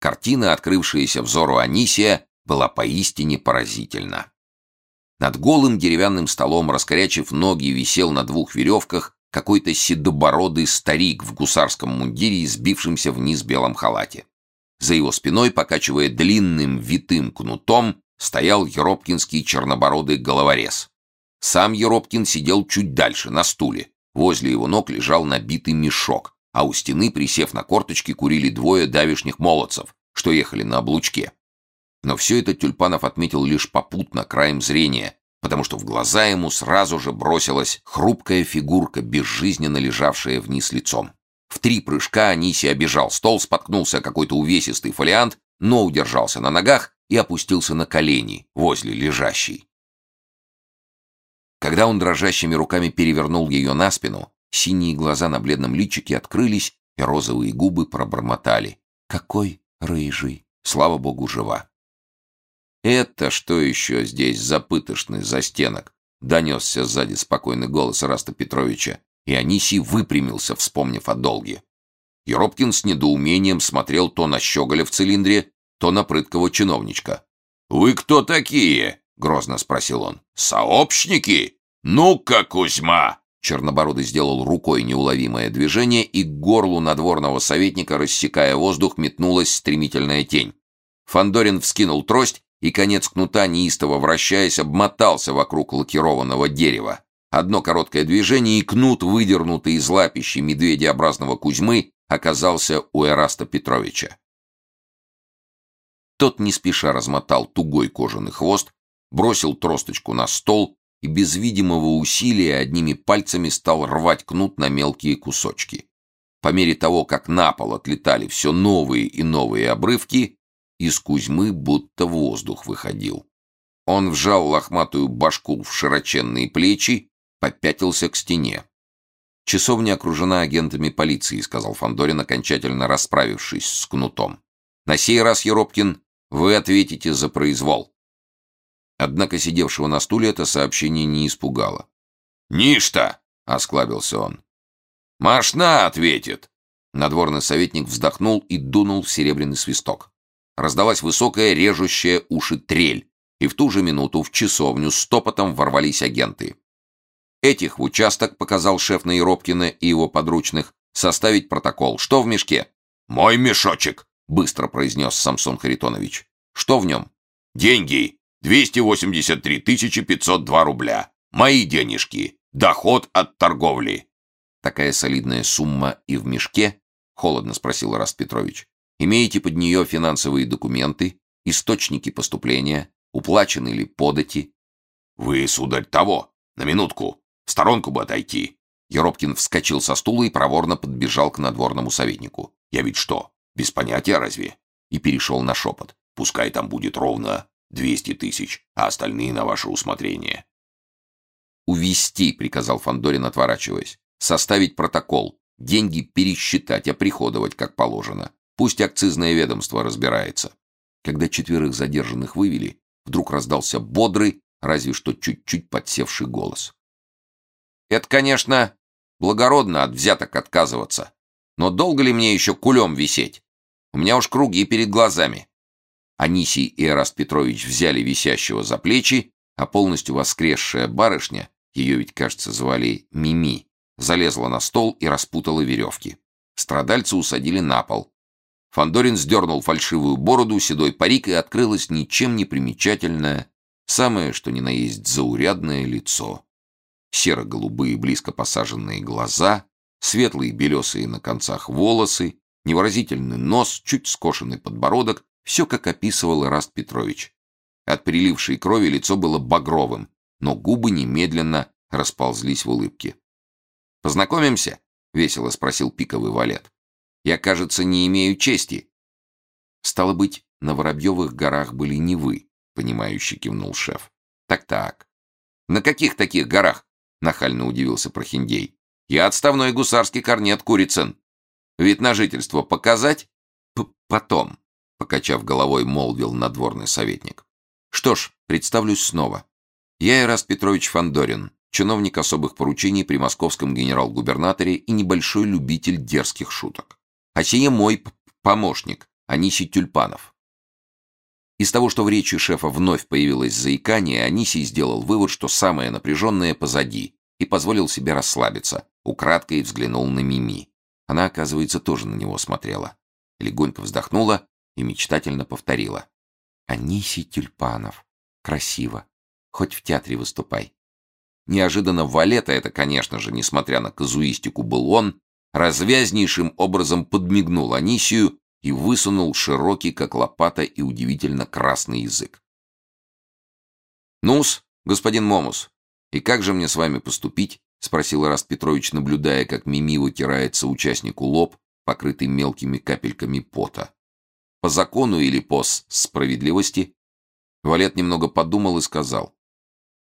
Картина, открывшаяся взору Анисия, была поистине поразительна. Над голым деревянным столом, раскорячив ноги, висел на двух веревках какой-то седобородый старик в гусарском мундире сбившемся вниз белом халате. За его спиной, покачивая длинным витым кнутом, стоял еропкинский чернобородый головорез. Сам Еропкин сидел чуть дальше, на стуле. Возле его ног лежал набитый мешок, а у стены, присев на корточки, курили двое давишних молодцев, что ехали на облучке. Но все это Тюльпанов отметил лишь попутно, краем зрения, потому что в глаза ему сразу же бросилась хрупкая фигурка, безжизненно лежавшая вниз лицом. В три прыжка Анисий обежал стол, споткнулся какой-то увесистый фолиант, но удержался на ногах и опустился на колени возле лежащей. Когда он дрожащими руками перевернул ее на спину, синие глаза на бледном личике открылись, и розовые губы пробормотали. «Какой рыжий! Слава богу, жива!» «Это что еще здесь за пытошный застенок?» — донесся сзади спокойный голос Раста Петровича, и Анисий выпрямился, вспомнив о долге. Еропкин с недоумением смотрел то на щеголя в цилиндре, то на прыткого чиновничка. «Вы кто такие?» — грозно спросил он. «Сообщники? Ну-ка, Кузьма!» Чернобородый сделал рукой неуловимое движение, и к горлу надворного советника, рассекая воздух, метнулась стремительная тень. Фандорин вскинул трость, и конец кнута, неистово вращаясь, обмотался вокруг лакированного дерева. Одно короткое движение, и кнут, выдернутый из лапищи медведеобразного Кузьмы, оказался у Эраста Петровича. Тот не спеша размотал тугой кожаный хвост, бросил тросточку на стол и без видимого усилия одними пальцами стал рвать кнут на мелкие кусочки. По мере того, как на пол отлетали все новые и новые обрывки, из Кузьмы будто воздух выходил. Он вжал лохматую башку в широченные плечи, попятился к стене. «Часовня окружена агентами полиции», — сказал Фандорин, окончательно расправившись с кнутом. «На сей раз, Еропкин, вы ответите за произвол». Однако сидевшего на стуле это сообщение не испугало. «Ничто!» — осклабился он. «Машна ответит!» Надворный советник вздохнул и дунул в серебряный свисток. Раздалась высокая, режущая уши трель, и в ту же минуту в часовню стопотом ворвались агенты. Этих в участок показал шеф Наиробкина и его подручных составить протокол. Что в мешке? «Мой мешочек!» — быстро произнес Самсон Харитонович. «Что в нем?» «Деньги! 283 502 рубля. Мои денежки. Доход от торговли». «Такая солидная сумма и в мешке?» — холодно спросил Раст Петрович. Имеете под нее финансовые документы, источники поступления, уплачены ли подати? Вы, сударь, того, на минутку, в сторонку бы отойти. Еропкин вскочил со стула и проворно подбежал к надворному советнику. Я ведь что, без понятия разве? И перешел на шепот. Пускай там будет ровно двести тысяч, а остальные на ваше усмотрение. «Увести», — приказал Фандорин, отворачиваясь. «Составить протокол, деньги пересчитать, оприходовать, как положено. Пусть акцизное ведомство разбирается. Когда четверых задержанных вывели, вдруг раздался бодрый, разве что чуть-чуть подсевший голос. «Это, конечно, благородно от взяток отказываться. Но долго ли мне еще кулем висеть? У меня уж круги перед глазами». Анисий и Эраст Петрович взяли висящего за плечи, а полностью воскресшая барышня, ее ведь, кажется, звали Мими, залезла на стол и распутала веревки. Страдальца усадили на пол, Фандорин сдернул фальшивую бороду, седой парик, и открылось ничем не примечательное, самое что ни на есть заурядное лицо. Серо-голубые близко посаженные глаза, светлые белесые на концах волосы, невыразительный нос, чуть скошенный подбородок, все как описывал Ираст Петрович. От прилившей крови лицо было багровым, но губы немедленно расползлись в улыбке. «Познакомимся?» — весело спросил пиковый валет. Я, кажется, не имею чести. Стало быть, на Воробьевых горах были не вы, понимающе кивнул шеф. Так-так. На каких таких горах? Нахально удивился Прохиндей. Я отставной гусарский корнет Курицын. Вид на жительство показать? П Потом, покачав головой, молвил надворный советник. Что ж, представлюсь снова. Я Ираст Петрович Фандорин, чиновник особых поручений при московском генерал-губернаторе и небольшой любитель дерзких шуток. А сие мой помощник, Аниси Тюльпанов. Из того, что в речи шефа вновь появилось заикание, Анисий сделал вывод, что самое напряженное позади, и позволил себе расслабиться, украдкой взглянул на Мими. Она, оказывается, тоже на него смотрела. Легонько вздохнула и мечтательно повторила. «Анисий Тюльпанов. Красиво. Хоть в театре выступай». Неожиданно Валета это, конечно же, несмотря на казуистику, был он, развязнейшим образом подмигнул Анисию и высунул широкий, как лопата, и удивительно красный язык. «Ну-с, господин Момус, и как же мне с вами поступить?» — спросил Раст Петрович, наблюдая, как Мими вытирается участнику лоб, покрытый мелкими капельками пота. «По закону или по справедливости?» Валет немного подумал и сказал.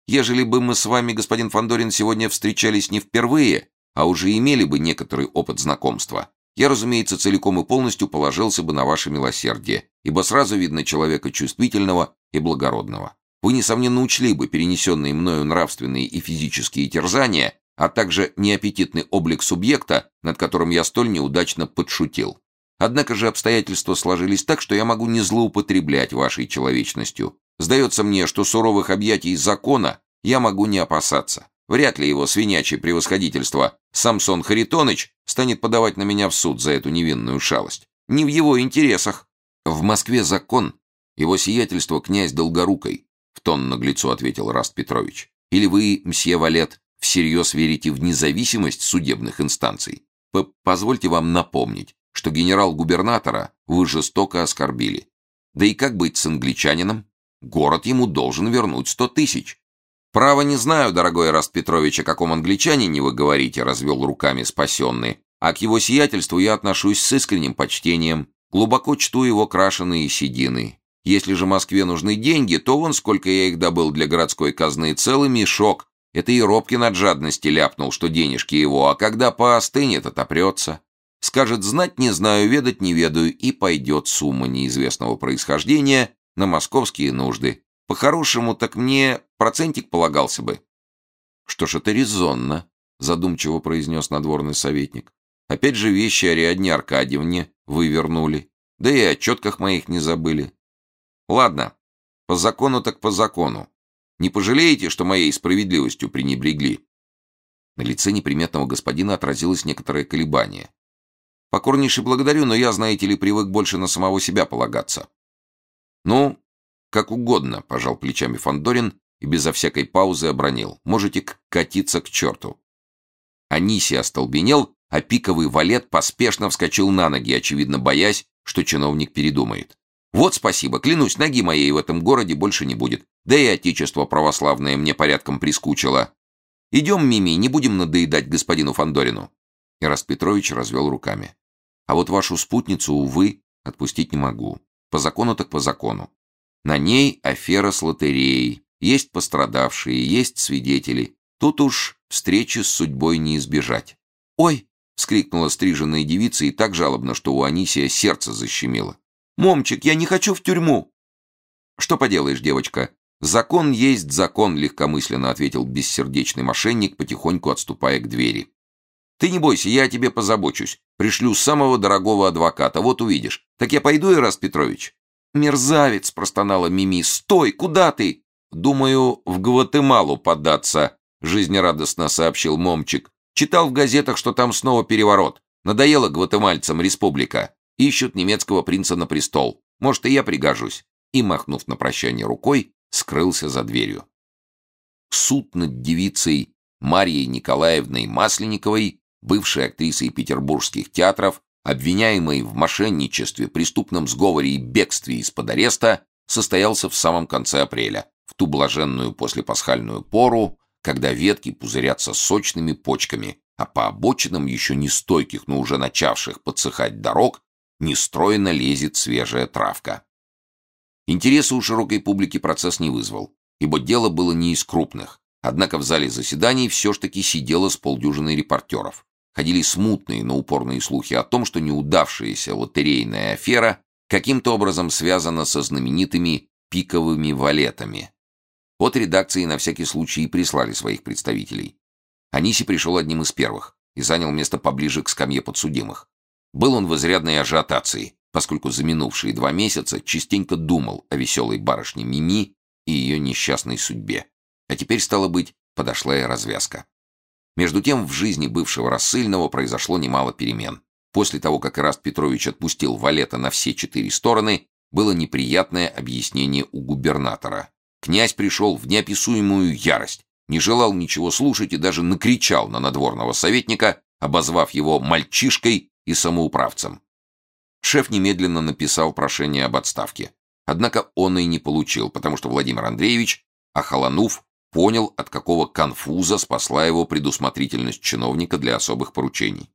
«Ежели бы мы с вами, господин Фандорин, сегодня встречались не впервые, а уже имели бы некоторый опыт знакомства, я, разумеется, целиком и полностью положился бы на ваше милосердие, ибо сразу видно человека чувствительного и благородного. Вы, несомненно, учли бы перенесенные мною нравственные и физические терзания, а также неаппетитный облик субъекта, над которым я столь неудачно подшутил. Однако же обстоятельства сложились так, что я могу не злоупотреблять вашей человечностью. Сдается мне, что суровых объятий закона я могу не опасаться. Вряд ли его свинячье превосходительство Самсон Харитоныч станет подавать на меня в суд за эту невинную шалость. Не в его интересах. В Москве закон. Его сиятельство князь Долгорукой, в тон наглецу ответил Эраст Петрович. Или вы, мсье Валет, всерьез верите в независимость судебных инстанций? П Позвольте вам напомнить, что генерал-губернатора вы жестоко оскорбили. Да и как быть с англичанином? Город ему должен вернуть сто тысяч. «Право не знаю, дорогой Эраст Петрович, о каком англичанине вы говорите», — развел руками спасенный. «А к его сиятельству я отношусь с искренним почтением. Глубоко чту его крашеные седины. Если же Москве нужны деньги, то вон сколько я их добыл для городской казны, целый мешок. Это и Робкин от жадности ляпнул, что денежки его, а когда поостынет, отопрется. Скажет «знать не знаю, ведать не ведаю» и пойдет сумма неизвестного происхождения на московские нужды. По-хорошему, так мне процентик полагался бы. Что ж, это резонно, задумчиво произнес надворный советник. Опять же вещи Ариадне Аркадьевне вы вернули. Да и о четках моих не забыли. Ладно, по закону так по закону. Не пожалеете, что моей справедливостью пренебрегли? На лице неприметного господина отразилось некоторое колебание. Покорнейше благодарю, но я, знаете ли, привык больше на самого себя полагаться. Ну, «Как угодно», — пожал плечами Фандорин и безо всякой паузы обронил. «Можете катиться к черту». Аниси остолбенел, а пиковый валет поспешно вскочил на ноги, очевидно боясь, что чиновник передумает. «Вот спасибо, клянусь, ноги моей в этом городе больше не будет. Да и отечество православное мне порядком прискучило. Идем, Мими, не будем надоедать господину Фандорину». Ираст Петрович развел руками. «А вот вашу спутницу, увы, отпустить не могу. По закону так по закону. На ней афера с лотереей. Есть пострадавшие, есть свидетели. Тут уж встречи с судьбой не избежать. «Ой!» — вскрикнула стриженная девица и так жалобно, что у Анисия сердце защемило. «Момчик, я не хочу в тюрьму!» «Что поделаешь, девочка? Закон есть закон», — легкомысленно ответил бессердечный мошенник, потихоньку отступая к двери. «Ты не бойся, я о тебе позабочусь. Пришлю самого дорогого адвоката, вот увидишь. Так я пойду, Ирас Петрович?» «Мерзавец!» — простонала Мими. «Стой! Куда ты?» «Думаю, в Гватемалу податься», — жизнерадостно сообщил Момчик. «Читал в газетах, что там снова переворот. Надоело гватемальцам республика. Ищут немецкого принца на престол. Может, и я пригожусь». И, махнув на прощание рукой, скрылся за дверью. Суд над девицей Марьей Николаевной Масленниковой, бывшей актрисой петербургских театров, обвиняемый в мошенничестве, преступном сговоре и бегстве из-под ареста, состоялся в самом конце апреля, в ту блаженную послепасхальную пору, когда ветки пузырятся сочными почками, а по обочинам еще не стойких, но уже начавших подсыхать дорог, нестройно лезет свежая травка. Интереса у широкой публики процесс не вызвал, ибо дело было не из крупных. Однако в зале заседаний все ж таки сидело с полдюжины репортеров. Ходили смутные, но упорные слухи о том, что неудавшаяся лотерейная афера каким-то образом связана со знаменитыми пиковыми валетами. От редакции на всякий случай прислали своих представителей. Аниси пришел одним из первых и занял место поближе к скамье подсудимых. Был он в изрядной ажиотации, поскольку за минувшие два месяца частенько думал о веселой барышне Мими и ее несчастной судьбе. А теперь, стало быть, подошла и развязка. Между тем, в жизни бывшего рассыльного произошло немало перемен. После того, как Ираст Петрович отпустил Валета на все четыре стороны, было неприятное объяснение у губернатора. Князь пришел в неописуемую ярость, не желал ничего слушать и даже накричал на надворного советника, обозвав его мальчишкой и самоуправцем. Шеф немедленно написал прошение об отставке. Однако он и не получил, потому что Владимир Андреевич, охолонув, понял, от какого конфуза спасла его предусмотрительность чиновника для особых поручений.